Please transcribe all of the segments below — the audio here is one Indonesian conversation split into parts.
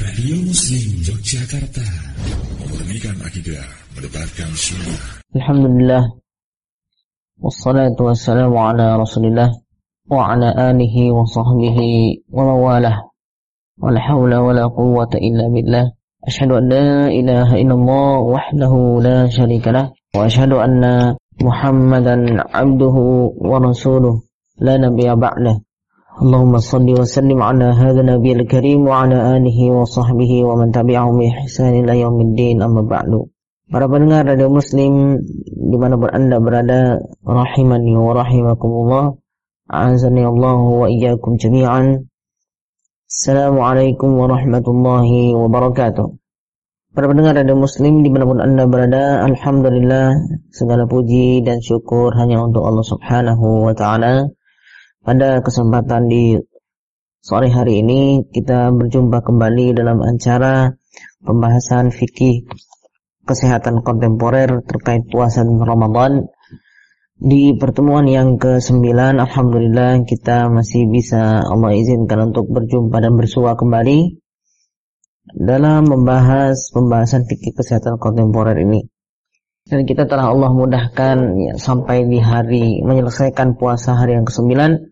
Radio Muslim Yogyakarta Memurnikan akidah Mendebarkan sunnah Alhamdulillah Wassalatu wassalamu ala rasulillah Wa ala alihi wa sahbihi Wa mawalah Wa la hawla wa la quwwata illa billah Ashhadu an la ilaha illallah Wahdahu la sharika lah Wa ashhadu anna Muhammadan abduhu wa rasuluh La nabiya ba'lah اللهم صل وسلم على هذا النبي الكريم وعلى آله وصحبه ومن تبعهم بإحسان إلى يوم الدين أما بعد Para pendengar radio muslim dimanapun anda berada Rahimani wa rahimakumullah A'azani Allah wa iyyakum jami'an Assalamualaikum warahmatullahi wabarakatuh Para pendengar radio muslim dimanapun anda berada Alhamdulillah segala puji dan syukur hanya untuk Allah subhanahu wa ta'ala pada kesempatan di sore hari ini kita berjumpa kembali dalam acara pembahasan fikih kesehatan kontemporer terkait puasa Ramadan. Di pertemuan yang ke-9 Alhamdulillah kita masih bisa Allah izinkan untuk berjumpa dan bersua kembali dalam membahas pembahasan fikih kesehatan kontemporer ini. Dan kita telah Allah mudahkan ya, sampai di hari menyelesaikan puasa hari yang ke-9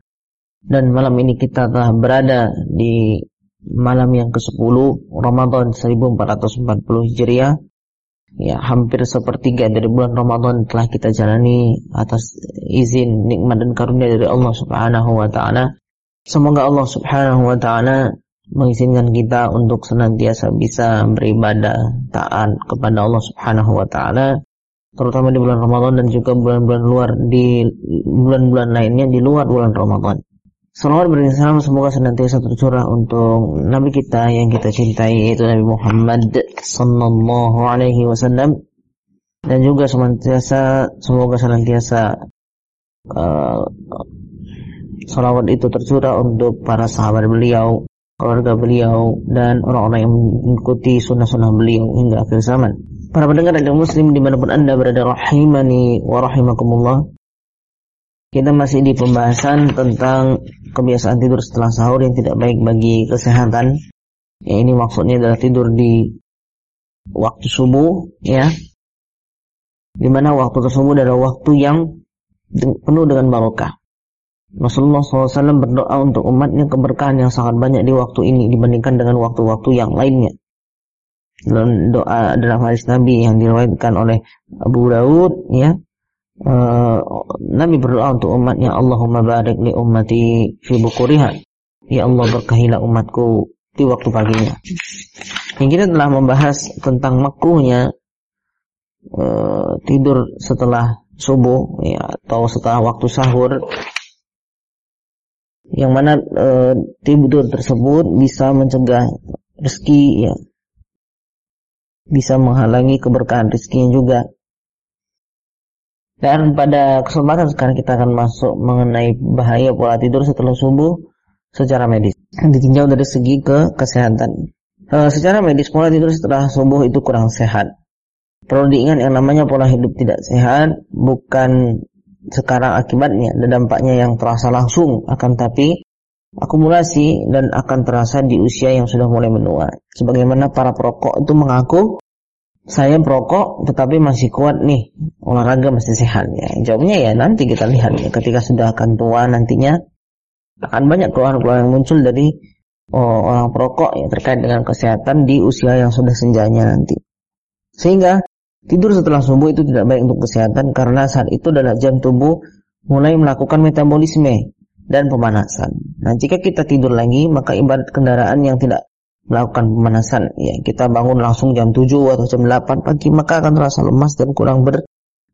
dan malam ini kita telah berada di malam yang ke-10 Ramadan 1440 Hijriah. Ya, hampir sepertiga dari bulan Ramadan telah kita jalani atas izin nikmat dan karunia dari Allah Subhanahu wa taala. Semoga Allah Subhanahu wa taala mengizinkan kita untuk senantiasa bisa beribadah taat kepada Allah Subhanahu wa taala terutama di bulan Ramadan dan juga bulan-bulan luar di bulan-bulan lainnya di luar bulan Ramadan. Salawat salam semoga senantiasa tercurah untuk Nabi kita yang kita cintai yaitu Nabi Muhammad Sallallahu Alaihi Wasallam dan juga senantiasa semoga senantiasa uh, salawat itu tercurah untuk para sahabat beliau, keluarga beliau dan orang-orang yang mengikuti sunnah-sunnah beliau hingga akhir zaman. Para pendengar dan muslim di mana pun anda berada rahimani wa rahimakumullah kita masih di pembahasan tentang kebiasaan tidur setelah sahur yang tidak baik bagi kesehatan. Ya, ini maksudnya adalah tidur di waktu subuh, ya. Di mana waktu tersebut adalah waktu yang penuh dengan barokah. Rasulullah SAW berdoa untuk umatnya keberkahan yang sangat banyak di waktu ini dibandingkan dengan waktu-waktu yang lainnya. Dalam doa adalah hadis Nabi yang diriwayatkan oleh Abu Daud, ya, uh, Nabi berdoa untuk umatnya Allahumma barik li ummati fi bukuriha. Ya Allah berkahilah umatku di waktu paginya. Yang kita telah membahas tentang makruhnya uh, tidur setelah subuh ya, atau setelah waktu sahur yang mana uh, tidur tersebut bisa mencegah rezeki ya. Bisa menghalangi keberkahan rezekinya juga dan pada kesempatan sekarang kita akan masuk mengenai bahaya pola tidur setelah subuh secara medis. Ditinjau dari segi ke kesehatan. E, secara medis pola tidur setelah subuh itu kurang sehat. Perlu diingat yang namanya pola hidup tidak sehat bukan sekarang akibatnya dan dampaknya yang terasa langsung akan tapi akumulasi dan akan terasa di usia yang sudah mulai menua. Sebagaimana para perokok itu mengaku saya perokok tetapi masih kuat nih. Olahraga masih sehat. Ya jawabnya ya nanti kita lihat. Ya ketika sudah akan tua nantinya akan banyak keluhan-keluhan yang muncul dari oh, orang perokok ya terkait dengan kesehatan di usia yang sudah senjanya nanti. Sehingga tidur setelah subuh itu tidak baik untuk kesehatan karena saat itu adalah jam tubuh mulai melakukan metabolisme dan pemanasan. Nah, jika kita tidur lagi, maka ibarat kendaraan yang tidak melakukan pemanasan. Ya kita bangun langsung jam 7 atau jam 8 pagi maka akan terasa lemas dan kurang ber,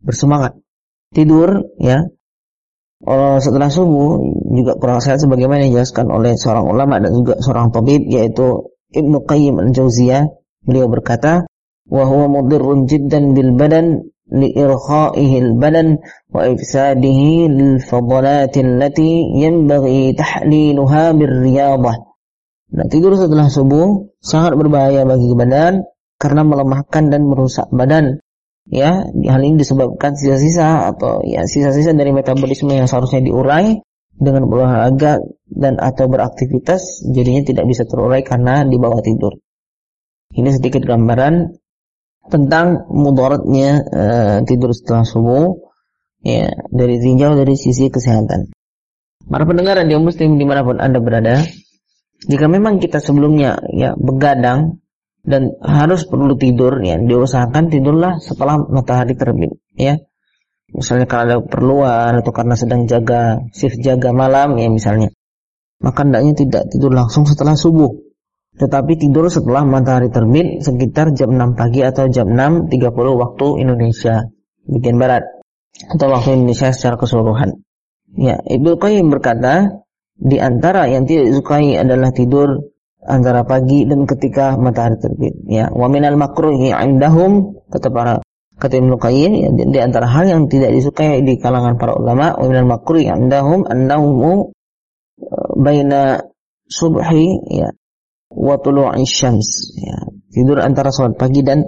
bersemangat. Tidur ya. Setelah subuh juga kurang sehat sebagaimana dijelaskan oleh seorang ulama dan juga seorang tabib yaitu Ibnu Qayyim al-Jauziyah. Beliau berkata wa huwa mudirrun jiddan bil badan liirkhaihi al-badan wa ifsadihi lil fadalat allati yanbaghi tahliluha bir riyadah Nah, tidur setelah subuh sangat berbahaya bagi badan karena melemahkan dan merusak badan. Ya, hal ini disebabkan sisa-sisa atau ya sisa-sisa dari metabolisme yang seharusnya diurai dengan berolahraga dan atau beraktivitas jadinya tidak bisa terurai karena di bawah tidur. Ini sedikit gambaran tentang mudaratnya uh, tidur setelah subuh ya dari tinjau dari sisi kesehatan. Para pendengar radio muslim di mana pun anda berada, jika memang kita sebelumnya ya begadang dan harus perlu tidur ya diusahakan tidurlah setelah matahari terbit ya. Misalnya kalau ada keperluan atau karena sedang jaga shift jaga malam ya misalnya. Maka hendaknya tidak tidur langsung setelah subuh tetapi tidur setelah matahari terbit sekitar jam 6 pagi atau jam 6.30 waktu Indonesia bagian barat atau waktu Indonesia secara keseluruhan. Ya, Ibnu Qayyim berkata, di antara yang tidak disukai adalah tidur antara pagi dan ketika matahari terbit. Ya, wa minal makruhi 'indahum kata para kata ya, di, antara hal yang tidak disukai di kalangan para ulama wa minal makruhi 'indahum annahum uh, baina subhi ya wa tulu'i syams ya. Tidur antara salat pagi dan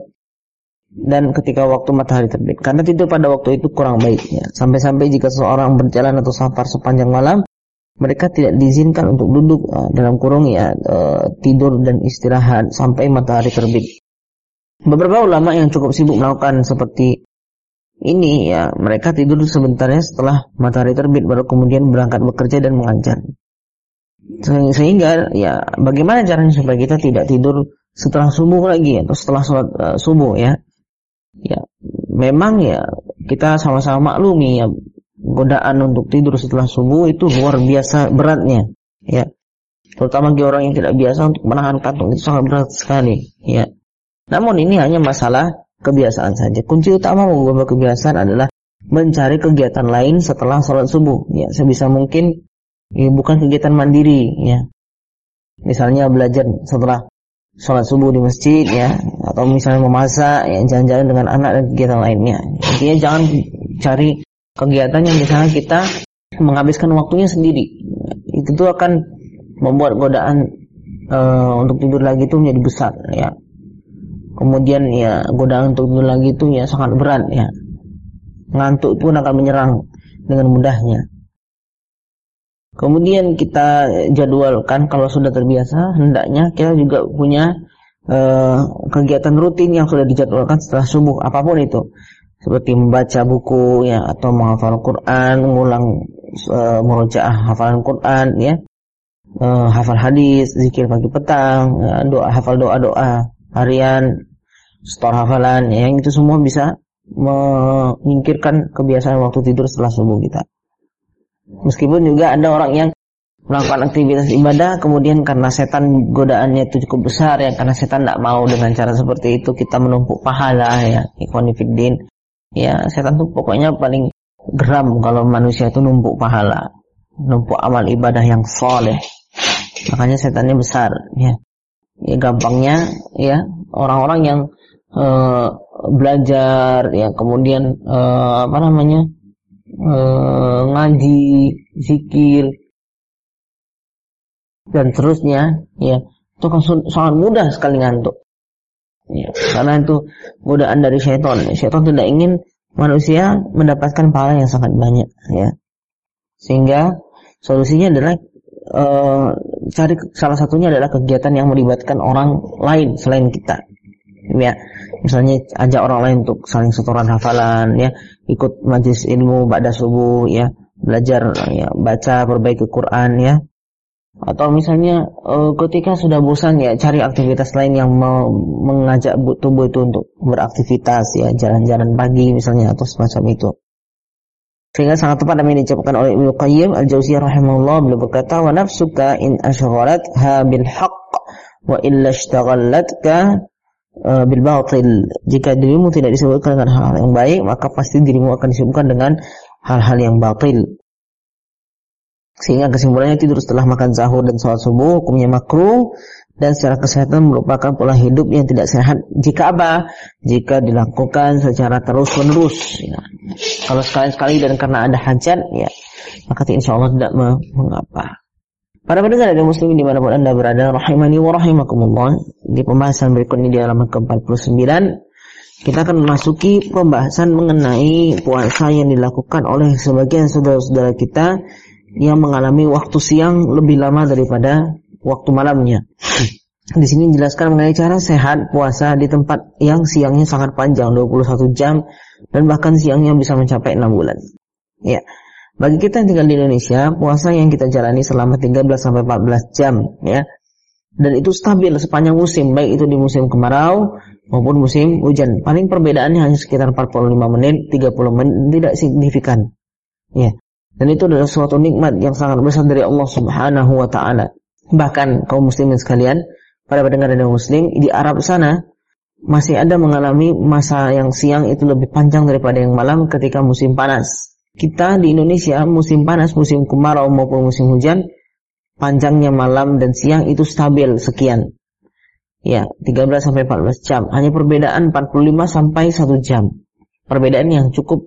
dan ketika waktu matahari terbit. Karena tidur pada waktu itu kurang baik ya. Sampai-sampai jika seseorang berjalan atau safar sepanjang malam mereka tidak diizinkan untuk duduk uh, dalam kurung ya uh, tidur dan istirahat sampai matahari terbit. Beberapa ulama yang cukup sibuk melakukan seperti ini ya mereka tidur sebentarnya setelah matahari terbit baru kemudian berangkat bekerja dan mengajar. Sehingga ya bagaimana caranya supaya kita tidak tidur setelah subuh lagi atau setelah sholat uh, subuh ya? Ya memang ya kita sama-sama maklumi ya godaan untuk tidur setelah subuh itu luar biasa beratnya ya. Terutama bagi orang yang tidak biasa untuk menahan kantung itu sangat berat sekali ya. Namun ini hanya masalah kebiasaan saja. Kunci utama mengubah kebiasaan adalah mencari kegiatan lain setelah sholat subuh ya. Sebisa mungkin ya, bukan kegiatan mandiri ya. Misalnya belajar setelah sholat subuh di masjid ya. Atau misalnya memasak ya jalan-jalan dengan anak dan kegiatan lainnya. Intinya jangan cari kegiatan yang misalnya kita menghabiskan waktunya sendiri. Itu tuh akan membuat godaan uh, untuk tidur lagi itu menjadi besar ya. Kemudian ya godaan untuk tidur lagi itu ya sangat berat ya. Ngantuk pun akan menyerang dengan mudahnya. Kemudian kita jadwalkan kalau sudah terbiasa, hendaknya kita juga punya uh, kegiatan rutin yang sudah dijadwalkan setelah subuh, apa pun itu. Seperti membaca buku ya atau menghafal Quran, mengulang murojaah hafalan Quran ya. Uh, hafal hadis, zikir pagi petang, ya, doa hafal doa-doa harian, store hafalan, ya, yang itu semua bisa menyingkirkan kebiasaan waktu tidur setelah subuh kita. Meskipun juga ada orang yang melakukan aktivitas ibadah kemudian karena setan godaannya itu cukup besar ya karena setan tidak mau dengan cara seperti itu kita menumpuk pahala ya ikhwanifiddin ya setan tuh pokoknya paling geram kalau manusia itu numpuk pahala numpuk amal ibadah yang soleh. Makanya setannya besar ya. Ya gampangnya ya orang-orang yang uh, belajar ya kemudian uh, apa namanya uh, ngaji, zikir dan terusnya ya. Itu kan sangat mudah sekali ngantuk ya, karena itu godaan dari syaitan. Syaitan tidak ingin manusia mendapatkan pahala yang sangat banyak ya. Sehingga solusinya adalah uh, cari salah satunya adalah kegiatan yang melibatkan orang lain selain kita ya. Misalnya ajak orang lain untuk saling setoran hafalan ya. Ikut majlis ilmu pada subuh ya. Belajar ya baca perbaiki Quran ya atau misalnya e, ketika sudah bosan ya cari aktivitas lain yang mau mengajak tubuh itu untuk beraktivitas ya jalan-jalan pagi misalnya atau semacam itu sehingga sangat tepat yang diucapkan oleh Ibnu Qayyim Al-Jauziyah rahimahullah beliau berkata wa nafsuka in ha bil haqq wa illa ishtaghallatka uh, bil batil. Jika dirimu tidak disebutkan dengan hal-hal yang baik, maka pasti dirimu akan disebutkan dengan hal-hal yang batil. Sehingga kesimpulannya tidur setelah makan sahur dan sholat subuh hukumnya makruh dan secara kesehatan merupakan pola hidup yang tidak sehat. Jika apa? Jika dilakukan secara terus menerus. Ya. Kalau sekali-sekali dan karena ada hajat, ya maka insya Allah tidak mengapa. Para pendengar dan muslimin di mana pun anda berada, rahimani wa rahimakumullah. Di pembahasan berikut ini di halaman ke-49, kita akan memasuki pembahasan mengenai puasa yang dilakukan oleh sebagian saudara-saudara kita yang mengalami waktu siang lebih lama daripada waktu malamnya. Di sini dijelaskan mengenai cara sehat puasa di tempat yang siangnya sangat panjang 21 jam dan bahkan siangnya bisa mencapai 6 bulan. Ya. Bagi kita yang tinggal di Indonesia, puasa yang kita jalani selama 13 sampai 14 jam ya. Dan itu stabil sepanjang musim, baik itu di musim kemarau maupun musim hujan. Paling perbedaannya hanya sekitar 45 menit, 30 menit, tidak signifikan. Ya. Dan itu adalah suatu nikmat yang sangat besar dari Allah Subhanahu wa taala. Bahkan kaum muslimin sekalian, para pendengar dan muslim di Arab sana masih ada mengalami masa yang siang itu lebih panjang daripada yang malam ketika musim panas. Kita di Indonesia musim panas, musim kemarau maupun musim hujan panjangnya malam dan siang itu stabil sekian. Ya, 13 sampai 14 jam. Hanya perbedaan 45 sampai 1 jam. Perbedaan yang cukup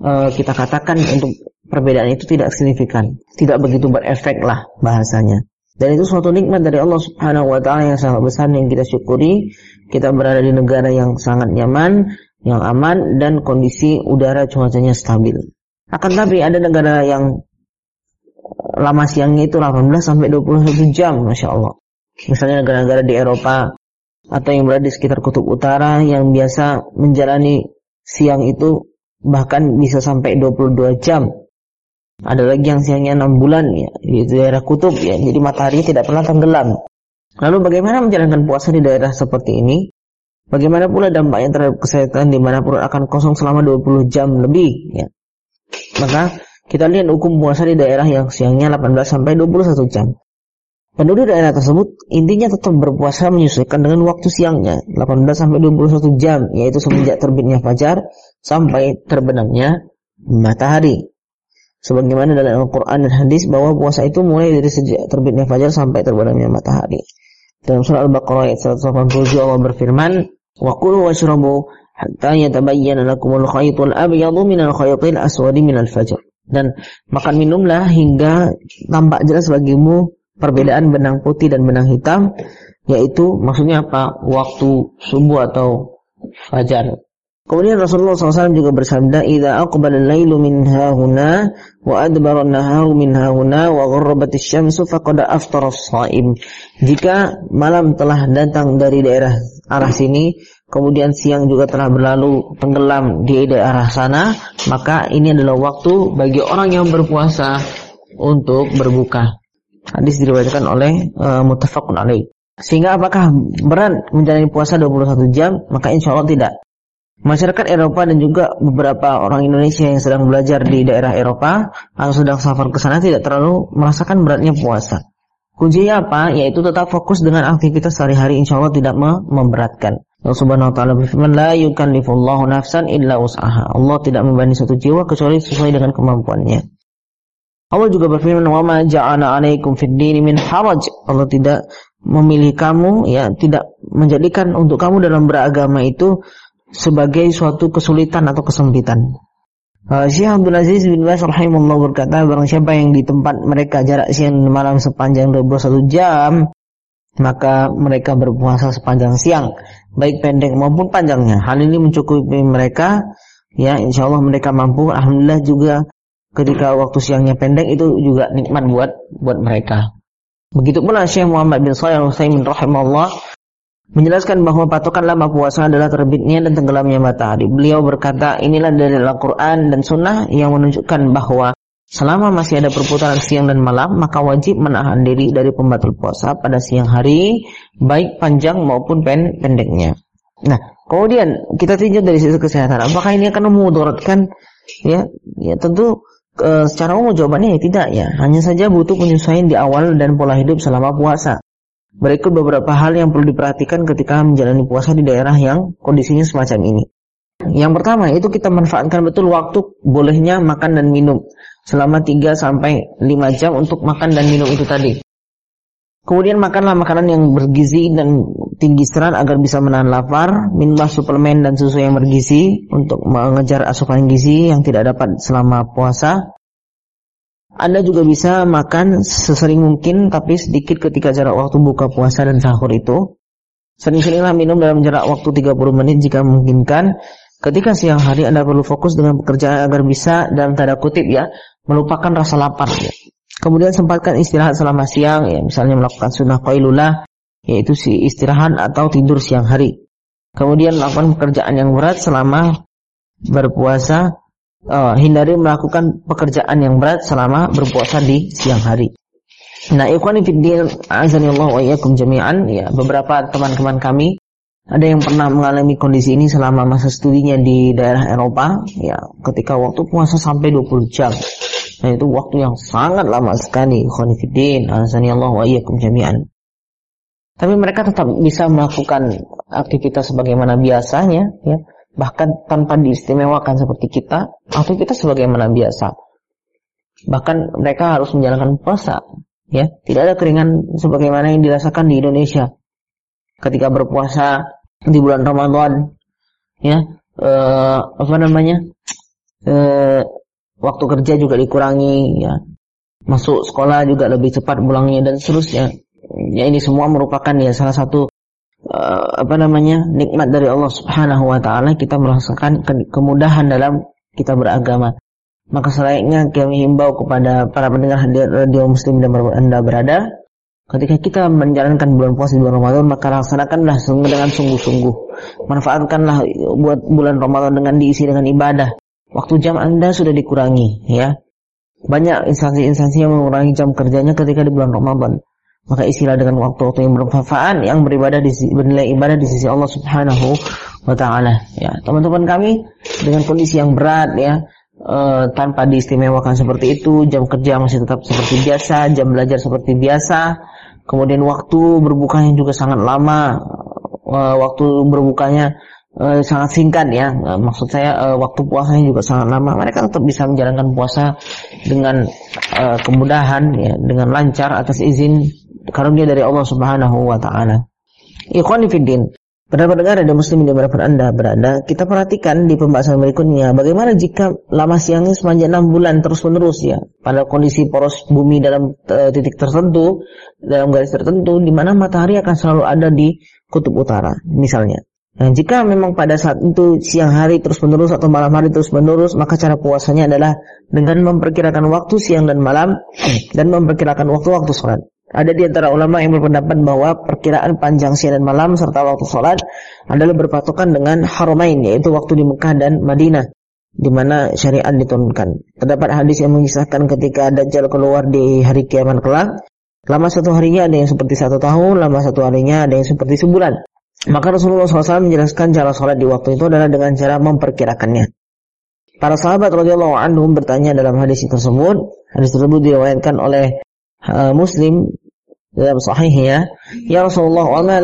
uh, kita katakan untuk perbedaan itu tidak signifikan, tidak begitu berefek lah bahasanya. Dan itu suatu nikmat dari Allah Subhanahu wa taala yang sangat besar yang kita syukuri. Kita berada di negara yang sangat nyaman, yang aman dan kondisi udara cuacanya stabil. Akan tapi ada negara yang lama siangnya itu 18 sampai 21 jam, Masya Allah. Misalnya negara-negara di Eropa atau yang berada di sekitar kutub utara yang biasa menjalani siang itu bahkan bisa sampai 22 jam ada lagi yang siangnya 6 bulan ya, di daerah kutub ya. Jadi matahari tidak pernah tenggelam. Lalu bagaimana menjalankan puasa di daerah seperti ini? Bagaimana pula dampaknya terhadap kesehatan di mana perut akan kosong selama 20 jam lebih ya. Maka kita lihat hukum puasa di daerah yang siangnya 18 sampai 21 jam. Penduduk daerah tersebut intinya tetap berpuasa menyesuaikan dengan waktu siangnya 18 sampai 21 jam yaitu semenjak terbitnya fajar sampai terbenamnya matahari. Sebagaimana dalam Al-Quran dan hadis bahwa puasa itu mulai dari sejak terbitnya fajar sampai terbenamnya matahari. Dalam surah Al-Baqarah ayat 187 Allah berfirman, "Wa kulu washrabu hatta yatabayyana lakumul khaytul abyadu minal khaytil aswadi minal fajr." Dan makan minumlah hingga tampak jelas bagimu perbedaan benang putih dan benang hitam, yaitu maksudnya apa? Waktu subuh atau fajar. Kemudian Rasulullah SAW juga bersabda, "Idza aqbala al-lailu min hahuna wa adbara an-naharu min hahuna wa gharrabat asy-syamsu faqad aftara as-shaim." Jika malam telah datang dari daerah arah sini, kemudian siang juga telah berlalu tenggelam di daerah sana, maka ini adalah waktu bagi orang yang berpuasa untuk berbuka. Hadis diriwayatkan oleh uh, muttafaqun alaih. Sehingga apakah berat menjalani puasa 21 jam? Maka insya Allah tidak. Masyarakat Eropa dan juga beberapa orang Indonesia yang sedang belajar di daerah Eropa atau sedang safar ke sana tidak terlalu merasakan beratnya puasa. Kuncinya apa? Yaitu tetap fokus dengan aktivitas sehari-hari insya Allah tidak memberatkan. Allah Subhanahu wa taala berfirman, "La yukallifullahu nafsan illa wus'aha." Allah tidak membebani satu jiwa kecuali sesuai dengan kemampuannya. Allah juga berfirman, "Wa ma ja'ala 'alaikum fid dini min haraj." Allah tidak memilih kamu ya, tidak menjadikan untuk kamu dalam beragama itu sebagai suatu kesulitan atau kesempitan. Uh, Syekh Abdul Aziz bin Bas rahimahullah berkata barang siapa yang di tempat mereka jarak siang dan malam sepanjang 21 jam maka mereka berpuasa sepanjang siang baik pendek maupun panjangnya. Hal ini mencukupi mereka ya insya Allah mereka mampu alhamdulillah juga ketika waktu siangnya pendek itu juga nikmat buat buat mereka. Begitu pula Syekh Muhammad bin Shalih Al-Utsaimin rahimahullah menjelaskan bahwa patokan lama puasa adalah terbitnya dan tenggelamnya matahari. Beliau berkata, inilah dari Al-Quran dan Sunnah yang menunjukkan bahwa selama masih ada perputaran siang dan malam, maka wajib menahan diri dari pembatal puasa pada siang hari, baik panjang maupun pen pendeknya. Nah, kemudian kita tinjau dari sisi kesehatan, apakah ini akan memudaratkan? Ya, ya tentu e, secara umum jawabannya ya tidak ya. Hanya saja butuh penyesuaian di awal dan pola hidup selama puasa. Berikut beberapa hal yang perlu diperhatikan ketika menjalani puasa di daerah yang kondisinya semacam ini. Yang pertama itu kita manfaatkan betul waktu bolehnya makan dan minum selama 3 sampai 5 jam untuk makan dan minum itu tadi. Kemudian makanlah makanan yang bergizi dan tinggi serat agar bisa menahan lapar, minumlah suplemen dan susu yang bergizi untuk mengejar asupan gizi yang tidak dapat selama puasa. Anda juga bisa makan sesering mungkin tapi sedikit ketika jarak waktu buka puasa dan sahur itu. Sering-seringlah minum dalam jarak waktu 30 menit jika memungkinkan. Ketika siang hari Anda perlu fokus dengan pekerjaan agar bisa dalam tanda kutip ya melupakan rasa lapar. Kemudian sempatkan istirahat selama siang ya misalnya melakukan sunnah qailulah yaitu si istirahat atau tidur siang hari. Kemudian melakukan pekerjaan yang berat selama berpuasa, uh, hindari melakukan pekerjaan yang berat selama berpuasa di siang hari. Nah, ikhwani fiddin, azanillahu wa iyyakum jami'an, ya, beberapa teman-teman kami ada yang pernah mengalami kondisi ini selama masa studinya di daerah Eropa, ya, ketika waktu puasa sampai 20 jam. Nah, itu waktu yang sangat lama sekali, ikhwani fiddin, azanillahu wa iyyakum jami'an. Tapi mereka tetap bisa melakukan aktivitas sebagaimana biasanya, ya, bahkan tanpa diistimewakan seperti kita, aktivitas sebagaimana biasa. Bahkan mereka harus menjalankan puasa ya. Tidak ada keringan sebagaimana yang dirasakan di Indonesia. Ketika berpuasa di bulan Ramadan ya eh, apa namanya eh, waktu kerja juga dikurangi ya. Masuk sekolah juga lebih cepat pulangnya dan seterusnya. Ya ini semua merupakan ya salah satu uh, apa namanya nikmat dari Allah Subhanahu wa taala kita merasakan kemudahan dalam kita beragama. Maka selayaknya kami himbau kepada para pendengar radio muslim dan anda berada Ketika kita menjalankan bulan puasa di bulan Ramadan Maka laksanakanlah dengan sungguh-sungguh. Manfaatkanlah buat bulan Ramadan dengan diisi dengan ibadah. Waktu jam anda sudah dikurangi ya. Banyak instansi-instansi yang mengurangi jam kerjanya ketika di bulan Ramadan Maka isilah dengan waktu-waktu yang bermanfaat Yang beribadah di, bernilai ibadah di sisi Allah subhanahu wa ta'ala. Ya, Teman-teman kami dengan kondisi yang berat ya uh, tanpa diistimewakan seperti itu, jam kerja masih tetap seperti biasa, jam belajar seperti biasa, kemudian waktu berbukanya juga sangat lama, uh, waktu berbukanya uh, sangat singkat ya, uh, maksud saya uh, waktu puasanya juga sangat lama, mereka tetap bisa menjalankan puasa dengan uh, kemudahan, ya, dengan lancar atas izin karunia dari Allah Subhanahu Wa Taala. Ikhwan Fiddin, Pada pendengar ada muslim di mana anda berada, kita perhatikan di pembahasan berikutnya bagaimana jika lama siangnya sepanjang 6 bulan terus menerus ya pada kondisi poros bumi dalam uh, titik tertentu dalam garis tertentu di mana matahari akan selalu ada di kutub utara misalnya. Nah, jika memang pada saat itu siang hari terus menerus atau malam hari terus menerus, maka cara puasanya adalah dengan memperkirakan waktu siang dan malam dan memperkirakan waktu-waktu sholat. Ada di antara ulama yang berpendapat bahwa perkiraan panjang siang dan malam serta waktu sholat adalah berpatokan dengan haramain yaitu waktu di Mekah dan Madinah di mana syariat diturunkan. Terdapat hadis yang mengisahkan ketika Dajjal keluar di hari kiamat kelak, lama satu harinya ada yang seperti satu tahun, lama satu harinya ada yang seperti sebulan. Maka Rasulullah SAW menjelaskan cara sholat di waktu itu adalah dengan cara memperkirakannya. Para sahabat radhiyallahu anhum bertanya dalam hadis tersebut. Hadis tersebut diriwayatkan oleh uh, Muslim dalam sahihnya, ya Rasulullah, wa ma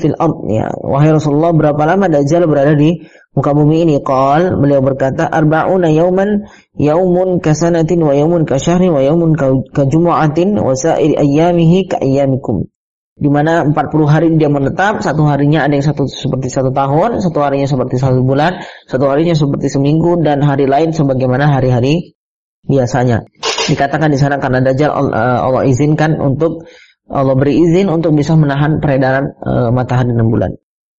fil ard ya. Wahai Rasulullah, berapa lama Dajjal berada di muka bumi ini? Qal, beliau berkata, arba'una yauman, yaumun kasanatin wa yaumun kasyahrin wa yaumun ka jumu'atin wa sa'ir ayyamihi ka ayyamikum. Di mana 40 hari dia menetap, satu harinya ada yang satu seperti satu tahun, satu harinya seperti satu bulan, satu harinya seperti seminggu dan hari lain sebagaimana hari-hari biasanya. Dikatakan di sana karena Dajjal eh, Allah izinkan untuk Allah beri izin untuk bisa menahan peredaran uh, matahari dan bulan.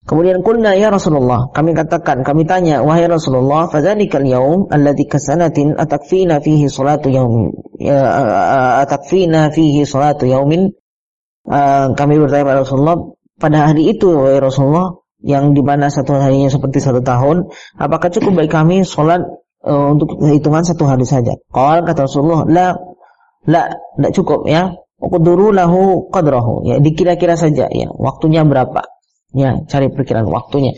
Kemudian kulna ya Rasulullah, kami katakan, kami tanya, wahai Rasulullah, fadzalikal yaum alladzi kasanatin atakfina fihi salatu yaum ya, atakfina fihi salatu yaumin. Uh, kami bertanya pada Rasulullah, pada hari itu wahai Rasulullah, yang di mana satu harinya seperti satu tahun, apakah cukup bagi kami salat uh, untuk hitungan satu hari saja. Qal kata Rasulullah, la la tidak cukup ya. Quduru lahu qadrahu. Ya dikira-kira saja ya. Waktunya berapa? Ya cari perkiraan waktunya.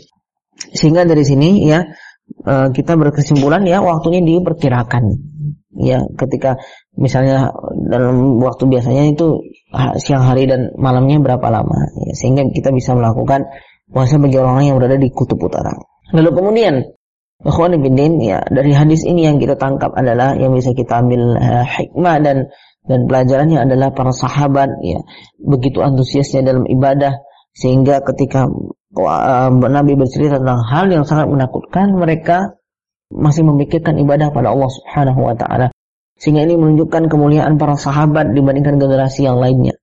Sehingga dari sini ya uh, kita berkesimpulan ya waktunya diperkirakan. Ya ketika misalnya dalam waktu biasanya itu siang hari dan malamnya berapa lama. Ya, sehingga kita bisa melakukan puasa bagi orang-orang yang berada di kutub utara. Lalu kemudian Ikhwan ya dari hadis ini yang kita tangkap adalah yang bisa kita ambil uh, hikmah dan dan pelajarannya adalah para sahabat ya begitu antusiasnya dalam ibadah sehingga ketika uh, Nabi bercerita tentang hal yang sangat menakutkan mereka masih memikirkan ibadah pada Allah Subhanahu wa taala. Sehingga ini menunjukkan kemuliaan para sahabat dibandingkan generasi yang lainnya.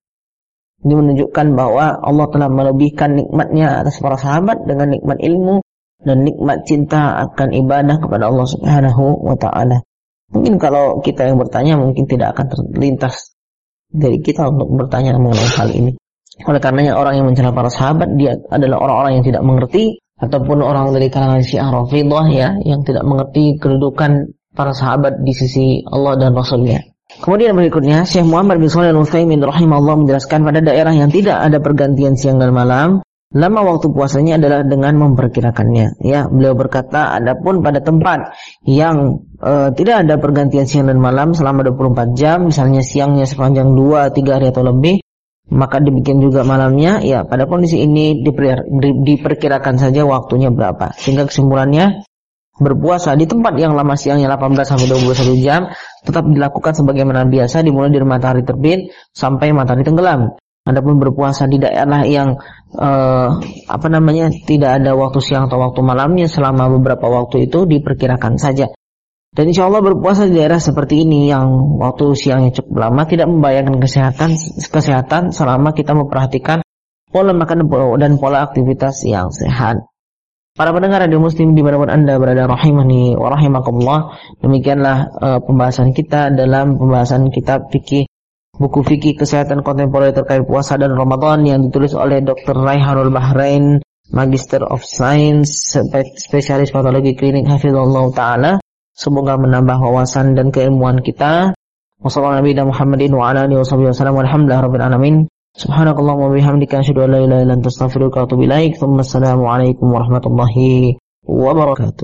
Ini menunjukkan bahwa Allah telah melebihkan nikmatnya atas para sahabat dengan nikmat ilmu dan nikmat cinta akan ibadah kepada Allah Subhanahu wa taala. Mungkin kalau kita yang bertanya mungkin tidak akan terlintas dari kita untuk bertanya mengenai hal ini. Oleh karenanya orang yang mencela para sahabat dia adalah orang-orang yang tidak mengerti ataupun orang dari kalangan Syiah Rafidhah ya yang tidak mengerti kedudukan para sahabat di sisi Allah dan Rasulnya. Kemudian berikutnya Syekh Muhammad bin Shalih Al-Utsaimin rahimahullah menjelaskan pada daerah yang tidak ada pergantian siang dan malam, lama waktu puasanya adalah dengan memperkirakannya. Ya, beliau berkata, adapun pada tempat yang uh, tidak ada pergantian siang dan malam selama 24 jam, misalnya siangnya sepanjang 2 3 hari atau lebih, maka dibikin juga malamnya ya pada kondisi ini diper, di, diperkirakan saja waktunya berapa sehingga kesimpulannya berpuasa di tempat yang lama siangnya 18 sampai 21 jam tetap dilakukan sebagaimana biasa dimulai dari matahari terbit sampai matahari tenggelam adapun berpuasa di daerah yang eh, apa namanya tidak ada waktu siang atau waktu malamnya selama beberapa waktu itu diperkirakan saja dan insya Allah berpuasa di daerah seperti ini yang waktu siangnya cukup lama tidak membahayakan kesehatan kesehatan selama kita memperhatikan pola makan dan pola aktivitas yang sehat. Para pendengar radio muslim di mana anda berada rahimani wa rahimakumullah Demikianlah uh, pembahasan kita dalam pembahasan kitab fikih Buku fikih kesehatan kontemporer terkait puasa dan Ramadan yang ditulis oleh Dr. Raihanul Bahrain Magister of Science Spesialis Patologi Klinik Hafizullah Ta'ala Semoga menambah wawasan dan keilmuan kita. Wassalamualaikum warahmatullahi wabarakatuh.